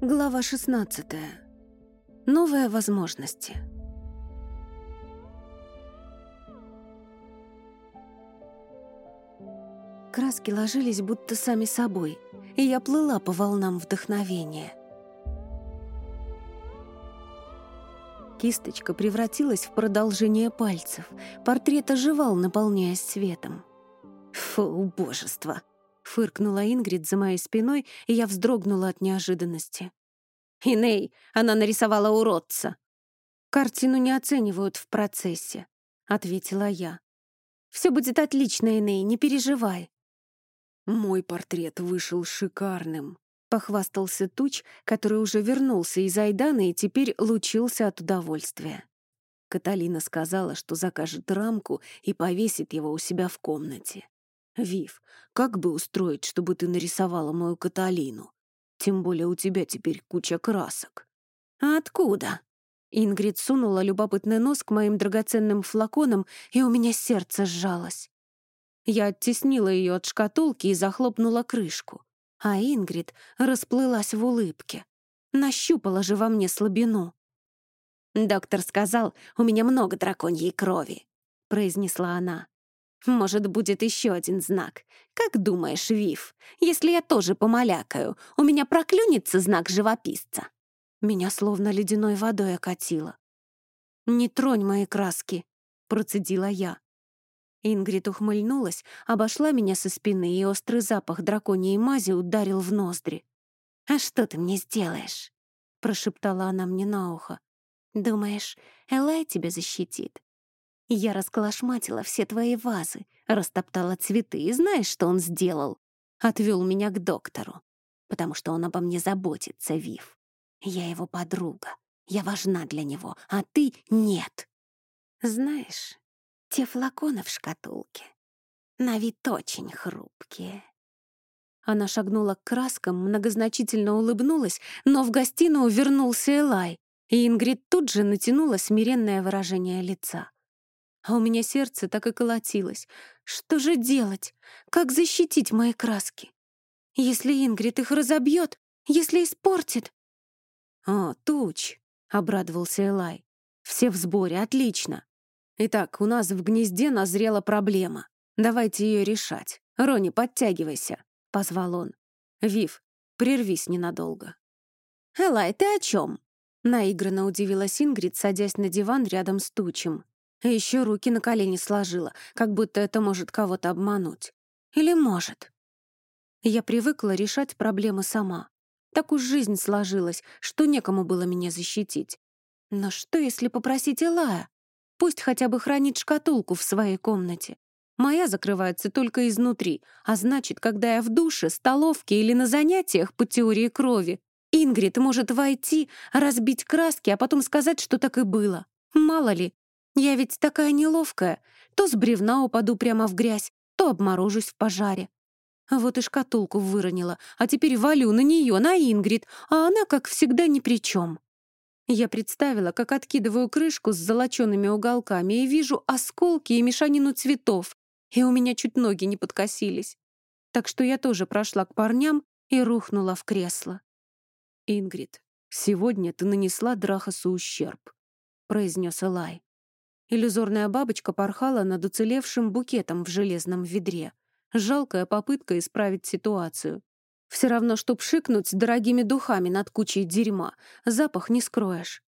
Глава 16. Новые возможности. Краски ложились будто сами собой, и я плыла по волнам вдохновения. Кисточка превратилась в продолжение пальцев. Портрет оживал, наполняясь светом. «Фу, убожество!» — фыркнула Ингрид за моей спиной, и я вздрогнула от неожиданности. «Иней, она нарисовала уродца!» «Картину не оценивают в процессе», — ответила я. «Все будет отлично, Иней, не переживай». «Мой портрет вышел шикарным», — похвастался Туч, который уже вернулся из Айдана и теперь лучился от удовольствия. Каталина сказала, что закажет рамку и повесит его у себя в комнате. «Вив, как бы устроить, чтобы ты нарисовала мою Каталину? Тем более у тебя теперь куча красок». «А откуда?» Ингрид сунула любопытный нос к моим драгоценным флаконам, и у меня сердце сжалось. Я оттеснила ее от шкатулки и захлопнула крышку а Ингрид расплылась в улыбке. Нащупала же во мне слабину. «Доктор сказал, у меня много драконьей крови», — произнесла она. «Может, будет еще один знак. Как думаешь, Вив, если я тоже помалякаю, у меня проклюнется знак живописца?» Меня словно ледяной водой окатило. «Не тронь мои краски», — процедила я. Ингрид ухмыльнулась, обошла меня со спины, и острый запах драконьей мази ударил в ноздри. «А что ты мне сделаешь?» — прошептала она мне на ухо. «Думаешь, Элай тебя защитит?» Я расколошматила все твои вазы, растоптала цветы, и знаешь, что он сделал? Отвел меня к доктору, потому что он обо мне заботится, Вив. Я его подруга, я важна для него, а ты — нет. Знаешь, те флаконы в шкатулке на вид очень хрупкие. Она шагнула к краскам, многозначительно улыбнулась, но в гостиную вернулся Элай, и Ингрид тут же натянула смиренное выражение лица. А у меня сердце так и колотилось. Что же делать? Как защитить мои краски? Если Ингрид их разобьет, если испортит? «О, туч!» — обрадовался Элай. «Все в сборе, отлично. Итак, у нас в гнезде назрела проблема. Давайте ее решать. Рони, подтягивайся, — позвал он. Вив, прервись ненадолго. «Элай, ты о чем? Наигранно удивилась Ингрид, садясь на диван рядом с Тучем. Еще руки на колени сложила, как будто это может кого-то обмануть. Или может? Я привыкла решать проблемы сама. Так уж жизнь сложилась, что некому было меня защитить. Но что, если попросить Элая? Пусть хотя бы хранит шкатулку в своей комнате. Моя закрывается только изнутри, а значит, когда я в душе, столовке или на занятиях по теории крови, Ингрид может войти, разбить краски, а потом сказать, что так и было. Мало ли, я ведь такая неловкая. То с бревна упаду прямо в грязь, то обморожусь в пожаре. Вот и шкатулку выронила, а теперь валю на нее, на Ингрид, а она, как всегда, ни при чем. Я представила, как откидываю крышку с золочеными уголками и вижу осколки и мешанину цветов, и у меня чуть ноги не подкосились. Так что я тоже прошла к парням и рухнула в кресло. «Ингрид, сегодня ты нанесла Драхасу ущерб», — произнес Элай. Иллюзорная бабочка порхала над уцелевшим букетом в железном ведре. Жалкая попытка исправить ситуацию. Все равно, чтоб шикнуть дорогими духами над кучей дерьма. Запах не скроешь.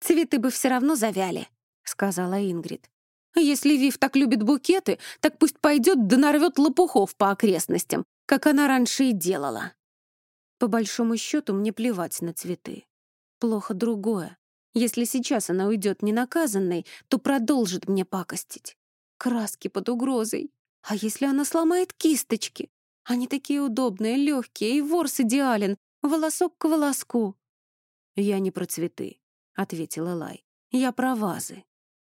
«Цветы бы все равно завяли», — сказала Ингрид. «Если Вив так любит букеты, так пусть пойдет да нарвет лопухов по окрестностям, как она раньше и делала». По большому счету мне плевать на цветы. Плохо другое. Если сейчас она уйдет ненаказанной, то продолжит мне пакостить. Краски под угрозой. А если она сломает кисточки? Они такие удобные, легкие, и ворс идеален, волосок к волоску. «Я не про цветы», — ответила Лай. «Я про вазы».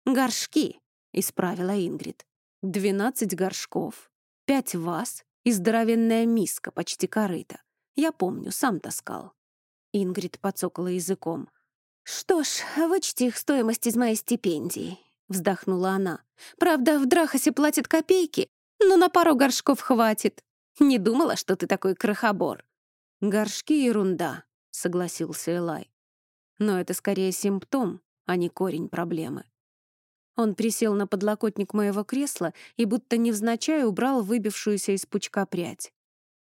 «Горшки», — исправила Ингрид. «Двенадцать горшков, пять ваз и здоровенная миска, почти корыта. Я помню, сам таскал». Ингрид подсокала языком. «Что ж, вычти их стоимость из моей стипендии», — вздохнула она. «Правда, в Драхасе платят копейки, но на пару горшков хватит. Не думала, что ты такой крохобор». «Горшки — ерунда», — согласился Элай. «Но это скорее симптом, а не корень проблемы». Он присел на подлокотник моего кресла и будто невзначай убрал выбившуюся из пучка прядь.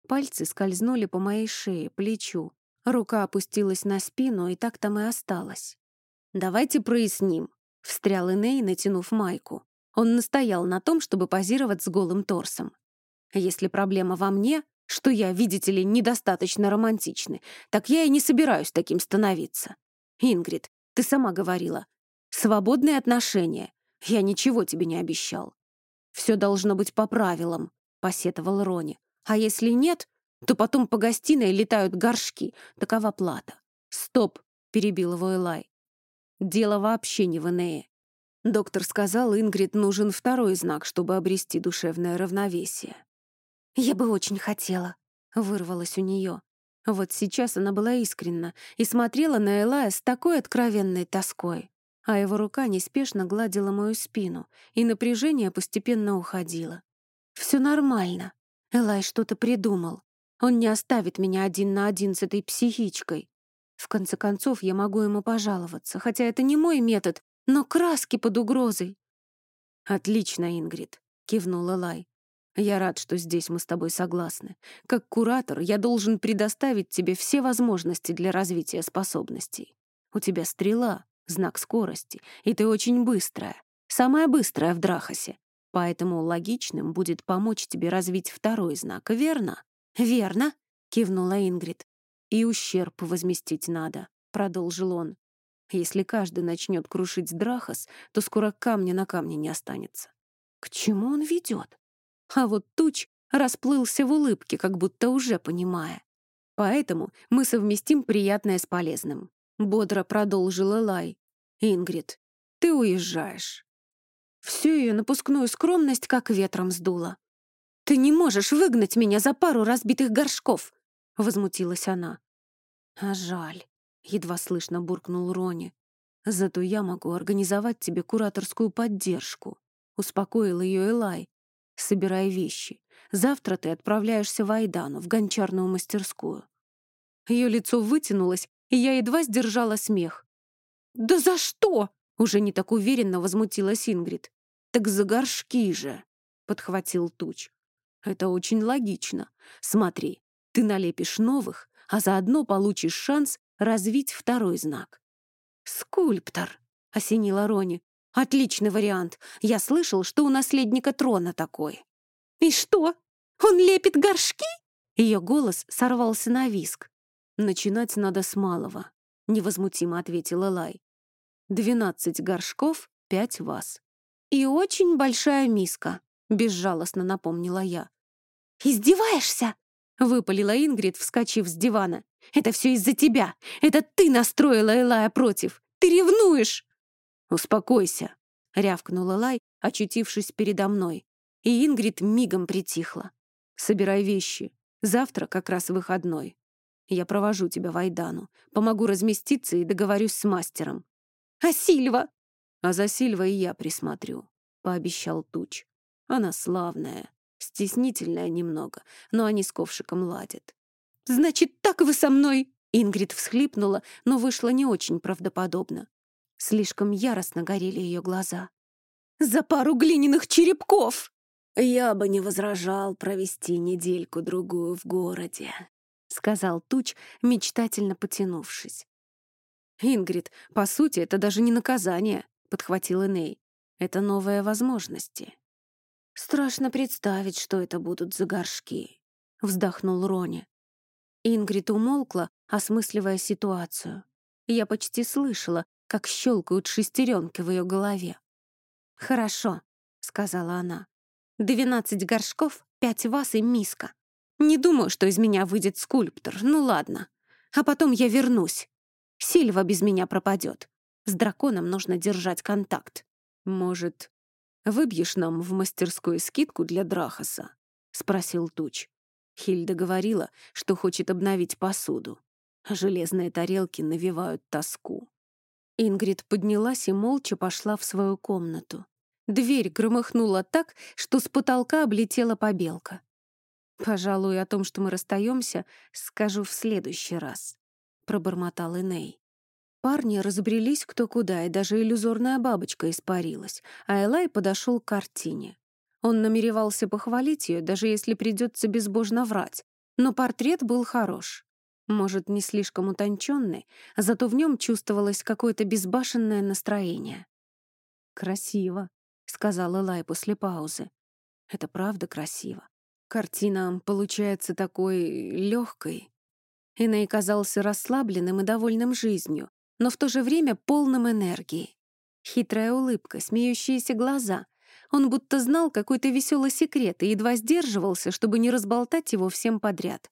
Пальцы скользнули по моей шее, плечу. Рука опустилась на спину, и так там и осталась. «Давайте проясним», — встрял Иней, натянув майку. Он настоял на том, чтобы позировать с голым торсом. «Если проблема во мне, что я, видите ли, недостаточно романтичный, так я и не собираюсь таким становиться. Ингрид, ты сама говорила. Свободные отношения. Я ничего тебе не обещал. Все должно быть по правилам, — посетовал Рони. А если нет, то потом по гостиной летают горшки. Такова плата. Стоп, — перебил его Элай. Дело вообще не в Энее. Доктор сказал, Ингрид нужен второй знак, чтобы обрести душевное равновесие. «Я бы очень хотела», — вырвалось у нее. Вот сейчас она была искренна и смотрела на Элая с такой откровенной тоской а его рука неспешно гладила мою спину, и напряжение постепенно уходило. Все нормально. Элай что-то придумал. Он не оставит меня один на один с этой психичкой. В конце концов, я могу ему пожаловаться, хотя это не мой метод, но краски под угрозой. «Отлично, Ингрид», — кивнул Элай. «Я рад, что здесь мы с тобой согласны. Как куратор я должен предоставить тебе все возможности для развития способностей. У тебя стрела, знак скорости, и ты очень быстрая, самая быстрая в Драхасе. Поэтому логичным будет помочь тебе развить второй знак, верно? Верно, кивнула Ингрид. И ущерб возместить надо, продолжил он. Если каждый начнет крушить Драхас, то скоро камня на камне не останется. К чему он ведет? А вот Туч расплылся в улыбке, как будто уже понимая. Поэтому мы совместим приятное с полезным. Бодро продолжила Лай. «Ингрид, ты уезжаешь». Всю ее напускную скромность как ветром сдуло. «Ты не можешь выгнать меня за пару разбитых горшков!» — возмутилась она. «А жаль», — едва слышно буркнул Рони. «Зато я могу организовать тебе кураторскую поддержку», — успокоил ее Элай. «Собирай вещи. Завтра ты отправляешься в Айдану, в гончарную мастерскую». Ее лицо вытянулось, и я едва сдержала смех. «Да за что?» — уже не так уверенно возмутилась Ингрид. «Так за горшки же!» — подхватил Туч. «Это очень логично. Смотри, ты налепишь новых, а заодно получишь шанс развить второй знак». «Скульптор!» — осенила Рони. «Отличный вариант. Я слышал, что у наследника трона такой». «И что? Он лепит горшки?» Ее голос сорвался на виск. «Начинать надо с малого», — невозмутимо ответила Лай. «Двенадцать горшков, пять вас». «И очень большая миска», — безжалостно напомнила я. «Издеваешься?» — выпалила Ингрид, вскочив с дивана. «Это все из-за тебя! Это ты настроила Элая против! Ты ревнуешь!» «Успокойся!» — рявкнула Лай, очутившись передо мной. И Ингрид мигом притихла. «Собирай вещи. Завтра как раз выходной. Я провожу тебя в Айдану, помогу разместиться и договорюсь с мастером. А Сильва? А за Сильва и я присмотрю, пообещал Туч. Она славная, стеснительная немного, но они с ковшиком ладят. Значит, так вы со мной? Ингрид всхлипнула, но вышло не очень правдоподобно. Слишком яростно горели ее глаза. «За пару глиняных черепков!» «Я бы не возражал провести недельку-другую в городе», сказал Туч, мечтательно потянувшись. «Ингрид, по сути, это даже не наказание», — подхватил Эней. «Это новые возможности». «Страшно представить, что это будут за горшки», — вздохнул Рони. Ингрид умолкла, осмысливая ситуацию. Я почти слышала, как щелкают шестеренки в ее голове. «Хорошо», — сказала она. «Двенадцать горшков, пять вас и миска. Не думаю, что из меня выйдет скульптор, ну ладно. А потом я вернусь. Сильва без меня пропадет. С драконом нужно держать контакт. Может, выбьешь нам в мастерскую скидку для Драхаса? Спросил Туч. Хильда говорила, что хочет обновить посуду. Железные тарелки навевают тоску. Ингрид поднялась и молча пошла в свою комнату. Дверь громыхнула так, что с потолка облетела побелка. Пожалуй, о том, что мы расстаемся, скажу в следующий раз. пробормотал Эней. Парни разбрелись кто куда, и даже иллюзорная бабочка испарилась, а Элай подошел к картине. Он намеревался похвалить ее, даже если придется безбожно врать, но портрет был хорош. Может, не слишком утонченный, зато в нем чувствовалось какое-то безбашенное настроение. «Красиво», — сказал Элай после паузы. «Это правда красиво. Картина получается такой легкой». Иней казался расслабленным и довольным жизнью, но в то же время полным энергии. Хитрая улыбка, смеющиеся глаза, он будто знал какой-то веселый секрет и едва сдерживался, чтобы не разболтать его всем подряд.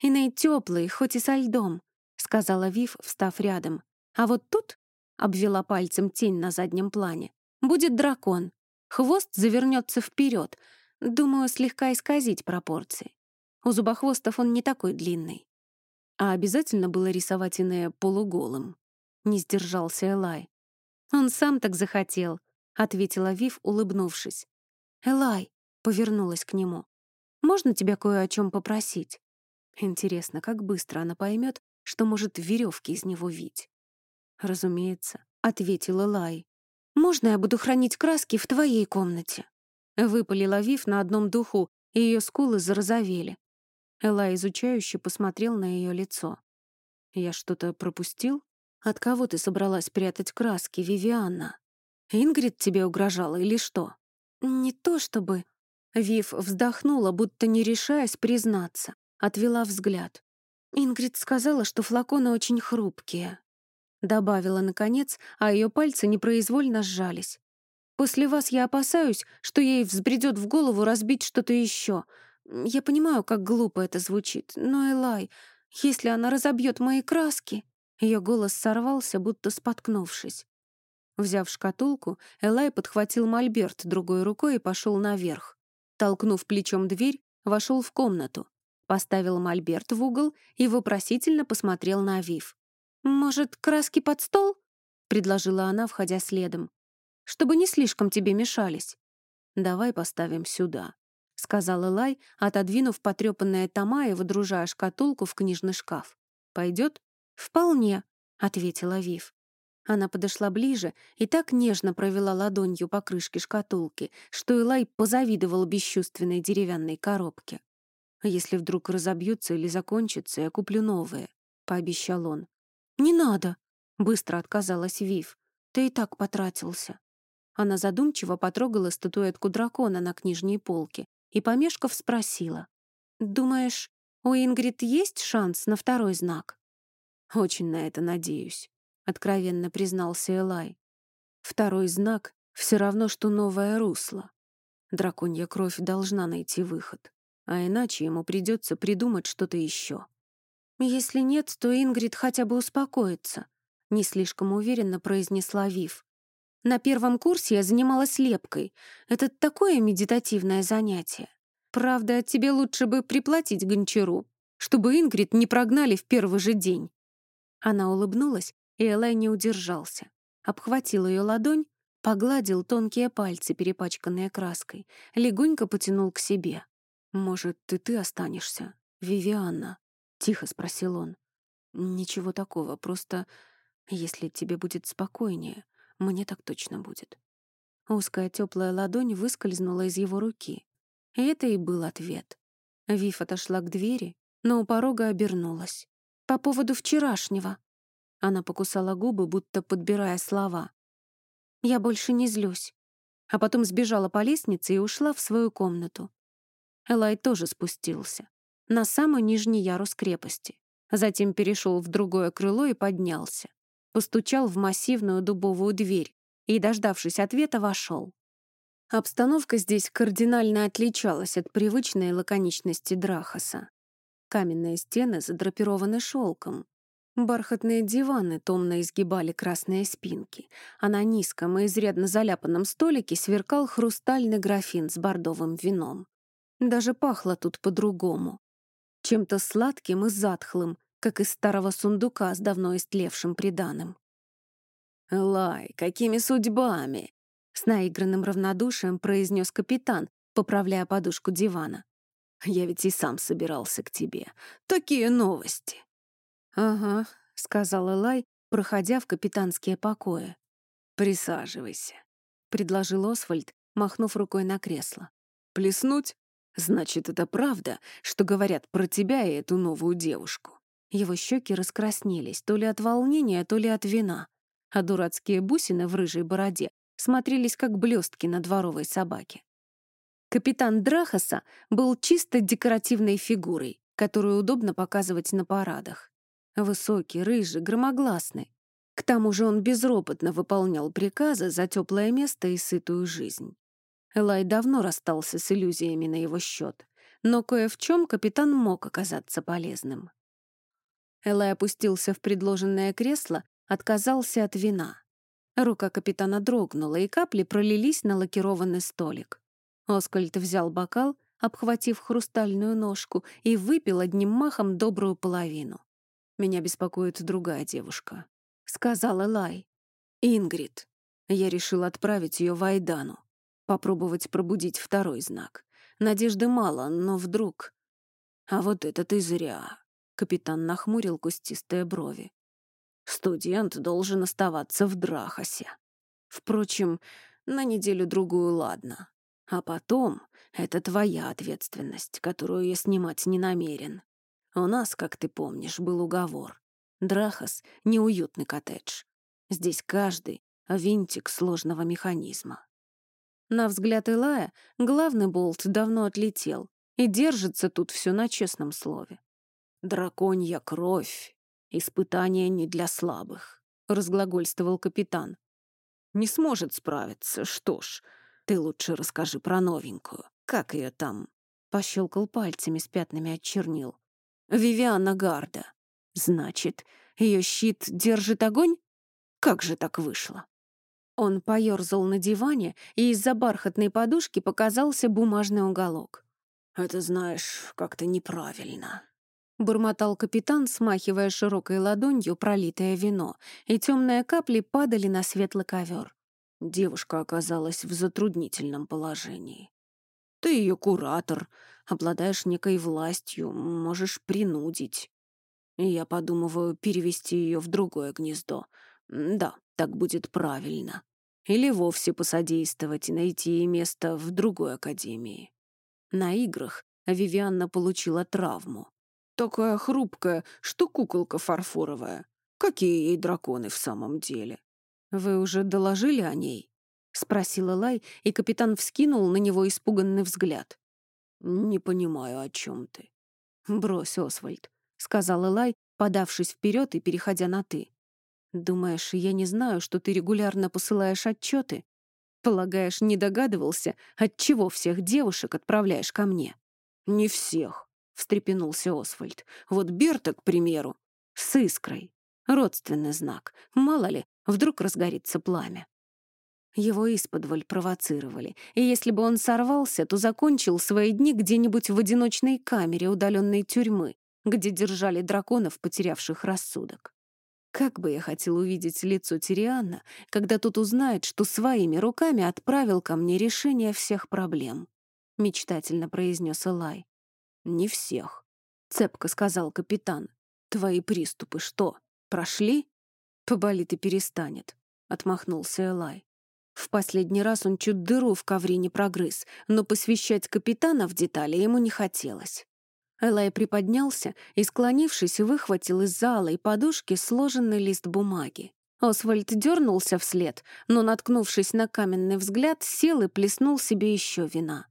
«Иней теплый, хоть и со льдом», — сказала Вив, встав рядом. «А вот тут», — обвела пальцем тень на заднем плане, — «будет дракон. Хвост завернется вперед. Думаю, слегка исказить пропорции. У зубохвостов он не такой длинный». А обязательно было рисовать Инея полуголым. Не сдержался Элай. Он сам так захотел, ответила Вив, улыбнувшись. «Элай», — повернулась к нему, — «можно тебя кое о чем попросить?» Интересно, как быстро она поймет, что может веревки из него вить. «Разумеется», — ответил Элай. «Можно я буду хранить краски в твоей комнате?» Выпалила Вив на одном духу, и ее скулы зарозовели. Элай изучающе посмотрел на ее лицо. «Я что-то пропустил? От кого ты собралась прятать краски, Вивианна?» Ингрид тебе угрожала или что? Не то чтобы... Вив вздохнула, будто не решаясь признаться. Отвела взгляд. Ингрид сказала, что флаконы очень хрупкие. Добавила, наконец, а ее пальцы непроизвольно сжались. После вас я опасаюсь, что ей взбредет в голову разбить что-то еще. Я понимаю, как глупо это звучит, но, Элай, если она разобьет мои краски... Ее голос сорвался, будто споткнувшись. Взяв шкатулку, Элай подхватил мольберт другой рукой и пошел наверх. Толкнув плечом дверь, вошел в комнату, поставил мольберт в угол и вопросительно посмотрел на Авив. «Может, краски под стол?» — предложила она, входя следом. «Чтобы не слишком тебе мешались». «Давай поставим сюда», — сказал Элай, отодвинув потрепанные тома и выдружая шкатулку в книжный шкаф. «Пойдет?» «Вполне», — ответила Вив. Она подошла ближе и так нежно провела ладонью по крышке шкатулки, что Элай позавидовал бесчувственной деревянной коробке. «Если вдруг разобьются или закончатся, я куплю новые», — пообещал он. «Не надо», — быстро отказалась Вив. «Ты и так потратился». Она задумчиво потрогала статуэтку дракона на книжной полке и, помешков, спросила. «Думаешь, у Ингрид есть шанс на второй знак?» «Очень на это надеюсь», откровенно признался Элай. Второй знак — все равно, что новое русло. Драконья кровь должна найти выход, а иначе ему придется придумать что-то еще. Если нет, то Ингрид хотя бы успокоится, не слишком уверенно произнесла Вив. На первом курсе я занималась лепкой. Это такое медитативное занятие. Правда, тебе лучше бы приплатить гончару, чтобы Ингрид не прогнали в первый же день. Она улыбнулась и Элай не удержался. Обхватил ее ладонь, погладил тонкие пальцы, перепачканные краской, легонько потянул к себе. «Может, и ты останешься, Вивианна?» — тихо спросил он. «Ничего такого, просто если тебе будет спокойнее, мне так точно будет». Узкая теплая ладонь выскользнула из его руки. И это и был ответ. Вив отошла к двери, но у порога обернулась. «По поводу вчерашнего», она покусала губы, будто подбирая слова. «Я больше не злюсь». А потом сбежала по лестнице и ушла в свою комнату. Элай тоже спустился. На самый нижний ярус крепости. Затем перешел в другое крыло и поднялся. Постучал в массивную дубовую дверь и, дождавшись ответа, вошел. Обстановка здесь кардинально отличалась от привычной лаконичности Драхаса. Каменные стены задрапированы шелком, Бархатные диваны томно изгибали красные спинки, а на низком и изрядно заляпанном столике сверкал хрустальный графин с бордовым вином. Даже пахло тут по-другому. Чем-то сладким и затхлым, как из старого сундука с давно истлевшим приданым. «Лай, какими судьбами?» С наигранным равнодушием произнес капитан, поправляя подушку дивана. «Я ведь и сам собирался к тебе. Такие новости!» «Ага», — сказал Элай, проходя в капитанские покои. «Присаживайся», — предложил Освальд, махнув рукой на кресло. «Плеснуть? Значит, это правда, что говорят про тебя и эту новую девушку». Его щеки раскраснелись то ли от волнения, то ли от вина, а дурацкие бусины в рыжей бороде смотрелись как блестки на дворовой собаке. Капитан Драхаса был чисто декоративной фигурой, которую удобно показывать на парадах. Высокий, рыжий, громогласный. К тому же он безропотно выполнял приказы за теплое место и сытую жизнь. Элай давно расстался с иллюзиями на его счет, но кое в чем капитан мог оказаться полезным. Элай опустился в предложенное кресло, отказался от вина. Рука капитана дрогнула, и капли пролились на лакированный столик. Оскальд взял бокал, обхватив хрустальную ножку, и выпил одним махом добрую половину. «Меня беспокоит другая девушка», — сказал Элай. «Ингрид. Я решил отправить ее в Айдану, попробовать пробудить второй знак. Надежды мало, но вдруг...» «А вот это ты зря», — капитан нахмурил кустистые брови. «Студент должен оставаться в Драхасе. Впрочем, на неделю-другую ладно. А потом это твоя ответственность, которую я снимать не намерен. У нас, как ты помнишь, был уговор. Драхас — неуютный коттедж. Здесь каждый — винтик сложного механизма. На взгляд Илая главный болт давно отлетел и держится тут все на честном слове. «Драконья кровь. Испытание не для слабых», — разглагольствовал капитан. «Не сможет справиться, что ж, ты лучше расскажи про новенькую. Как ее там?» Пощелкал пальцами с пятнами от чернил. «Вивиана Гарда. Значит, ее щит держит огонь? Как же так вышло?» Он поерзал на диване, и из-за бархатной подушки показался бумажный уголок. «Это, знаешь, как-то неправильно», — бормотал капитан, смахивая широкой ладонью пролитое вино, и темные капли падали на светлый ковер. Девушка оказалась в затруднительном положении. Ты ее куратор, обладаешь некой властью, можешь принудить. Я подумываю перевести ее в другое гнездо. Да, так будет правильно. Или вовсе посодействовать и найти ей место в другой академии. На играх Вивианна получила травму. Такая хрупкая, что куколка фарфоровая. Какие ей драконы в самом деле? «Вы уже доложили о ней?» — спросила Лай, и капитан вскинул на него испуганный взгляд. «Не понимаю, о чем ты». «Брось, Освальд», — сказала Лай, подавшись вперед и переходя на «ты». «Думаешь, я не знаю, что ты регулярно посылаешь отчеты? Полагаешь, не догадывался, от чего всех девушек отправляешь ко мне?» «Не всех», — встрепенулся Освальд. «Вот Берта, к примеру, с искрой. Родственный знак. Мало ли, Вдруг разгорится пламя. Его исподволь провоцировали, и если бы он сорвался, то закончил свои дни где-нибудь в одиночной камере удаленной тюрьмы, где держали драконов, потерявших рассудок. Как бы я хотел увидеть лицо Тириана, когда тот узнает, что своими руками отправил ко мне решение всех проблем. Мечтательно произнес Элай. «Не всех», — цепко сказал капитан. «Твои приступы что, прошли?» «Поболит и перестанет», — отмахнулся Элай. В последний раз он чуть дыру в ковре не прогрыз, но посвящать капитана в детали ему не хотелось. Элай приподнялся и, склонившись, выхватил из зала и подушки сложенный лист бумаги. Освальд дернулся вслед, но, наткнувшись на каменный взгляд, сел и плеснул себе еще вина.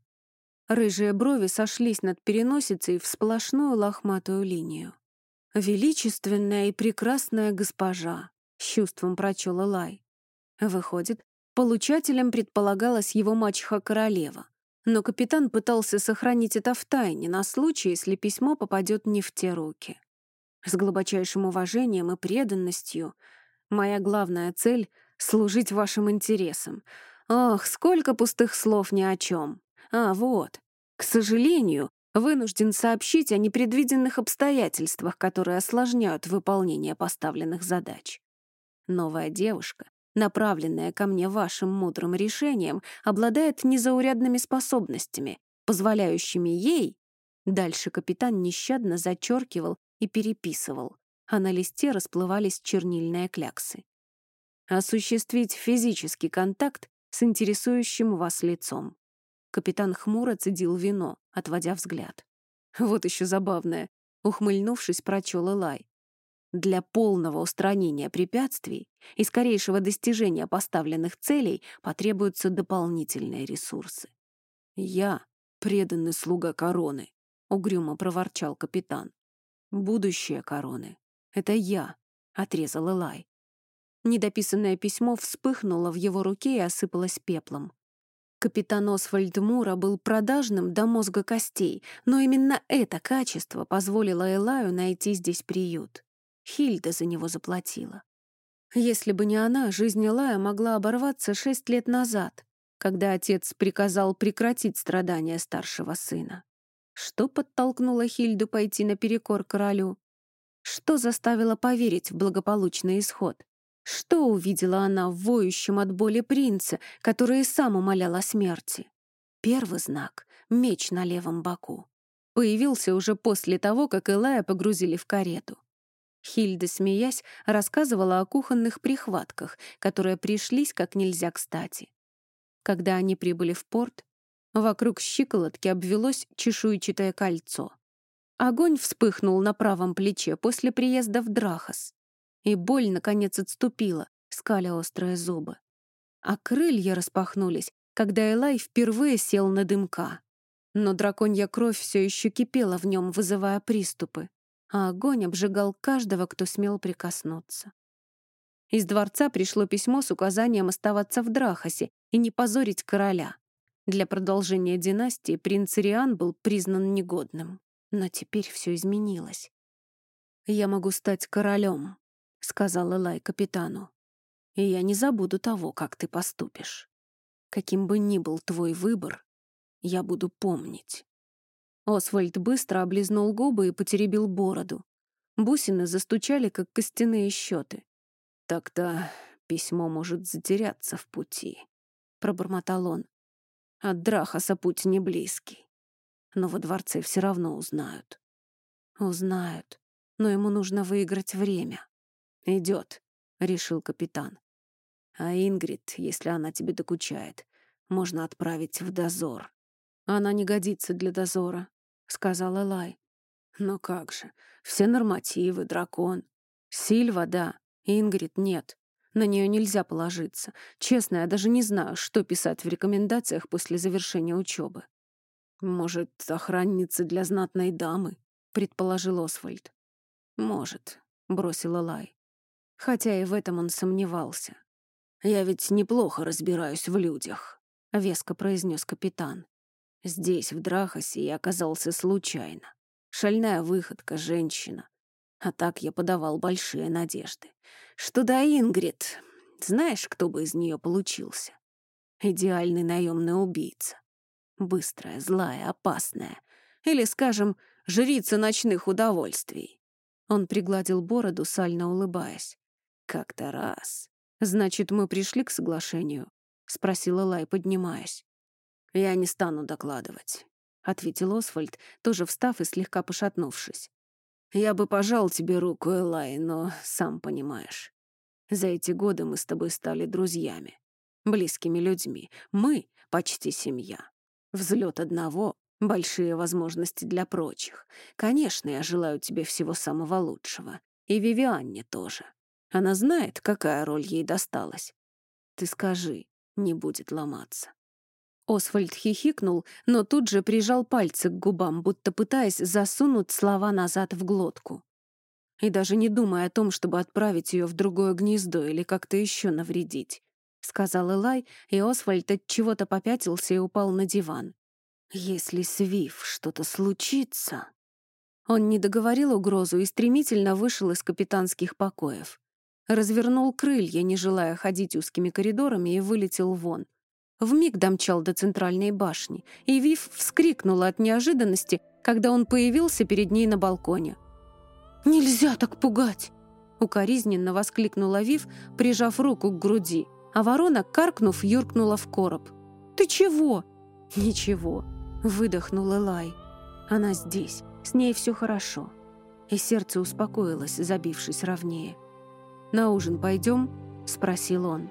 Рыжие брови сошлись над переносицей в сплошную лохматую линию. «Величественная и прекрасная госпожа», — с чувством прочел Лай. Выходит, получателем предполагалась его мачеха-королева. Но капитан пытался сохранить это в тайне на случай, если письмо попадет не в те руки. С глубочайшим уважением и преданностью моя главная цель — служить вашим интересам. Ох, сколько пустых слов ни о чем. А, вот. К сожалению, вынужден сообщить о непредвиденных обстоятельствах, которые осложняют выполнение поставленных задач. Новая девушка, направленная ко мне вашим мудрым решением, обладает незаурядными способностями, позволяющими ей... Дальше капитан нещадно зачеркивал и переписывал. а на листе расплывались чернильные кляксы. Осуществить физический контакт с интересующим вас лицом. Капитан хмуро цедил вино, отводя взгляд. Вот еще забавное. Ухмыльнувшись, прочел Элай. Для полного устранения препятствий и скорейшего достижения поставленных целей потребуются дополнительные ресурсы. «Я — преданный слуга короны», — угрюмо проворчал капитан. «Будущее короны. Это я», — отрезал Элай. Недописанное письмо вспыхнуло в его руке и осыпалось пеплом. Капитан Освальд Мура был продажным до мозга костей, но именно это качество позволило Элаю найти здесь приют. Хильда за него заплатила. Если бы не она, жизнь Элая могла оборваться шесть лет назад, когда отец приказал прекратить страдания старшего сына. Что подтолкнуло Хильду пойти наперекор королю? Что заставило поверить в благополучный исход? Что увидела она в воющем от боли принце, который и сам умолял о смерти? Первый знак — меч на левом боку. Появился уже после того, как Элая погрузили в карету. Хильда, смеясь, рассказывала о кухонных прихватках, которые пришлись как нельзя кстати. Когда они прибыли в порт, вокруг щиколотки обвелось чешуйчатое кольцо. Огонь вспыхнул на правом плече после приезда в Драхас и боль, наконец, отступила, скаля острые зубы. А крылья распахнулись, когда Элай впервые сел на дымка. Но драконья кровь все еще кипела в нем, вызывая приступы, а огонь обжигал каждого, кто смел прикоснуться. Из дворца пришло письмо с указанием оставаться в Драхасе и не позорить короля. Для продолжения династии принц Ириан был признан негодным. Но теперь все изменилось. «Я могу стать королем», сказал Элай капитану. «И я не забуду того, как ты поступишь. Каким бы ни был твой выбор, я буду помнить». Освальд быстро облизнул губы и потеребил бороду. Бусины застучали, как костяные счеты. «Так-то письмо может затеряться в пути», — пробормотал он. «От Драхаса путь не близкий. Но во дворце все равно узнают». «Узнают, но ему нужно выиграть время. Идет, решил капитан. А Ингрид, если она тебе докучает, можно отправить в дозор. Она не годится для дозора, сказал Элай. Но как же, все нормативы, дракон. Сильва, да, Ингрид нет. На нее нельзя положиться. Честно, я даже не знаю, что писать в рекомендациях после завершения учебы. Может, охранница для знатной дамы, предположил Освальд. Может, бросила Лай хотя и в этом он сомневался. «Я ведь неплохо разбираюсь в людях», — веско произнес капитан. «Здесь, в Драхасе, я оказался случайно. Шальная выходка, женщина. А так я подавал большие надежды. Что да Ингрид, знаешь, кто бы из нее получился? Идеальный наемный убийца. Быстрая, злая, опасная. Или, скажем, жрица ночных удовольствий. Он пригладил бороду, сально улыбаясь. «Как-то раз. Значит, мы пришли к соглашению?» — спросила Лай, поднимаясь. «Я не стану докладывать», — ответил Освальд, тоже встав и слегка пошатнувшись. «Я бы пожал тебе руку, Элай, но сам понимаешь. За эти годы мы с тобой стали друзьями, близкими людьми. Мы — почти семья. Взлет одного — большие возможности для прочих. Конечно, я желаю тебе всего самого лучшего. И Вивианне тоже. Она знает, какая роль ей досталась. Ты скажи, не будет ломаться. Освальд хихикнул, но тут же прижал пальцы к губам, будто пытаясь засунуть слова назад в глотку. И даже не думая о том, чтобы отправить ее в другое гнездо или как-то еще навредить, сказал Элай, и Освальд от чего-то попятился и упал на диван. Если с Вив что-то случится... Он не договорил угрозу и стремительно вышел из капитанских покоев развернул крылья, не желая ходить узкими коридорами, и вылетел вон. Вмиг домчал до центральной башни, и Вив вскрикнула от неожиданности, когда он появился перед ней на балконе. «Нельзя так пугать!» Укоризненно воскликнула Вив, прижав руку к груди, а ворона, каркнув, юркнула в короб. «Ты чего?» «Ничего», — выдохнул Элай. «Она здесь, с ней все хорошо». и сердце успокоилось, забившись ровнее. «На ужин пойдем?» — спросил он.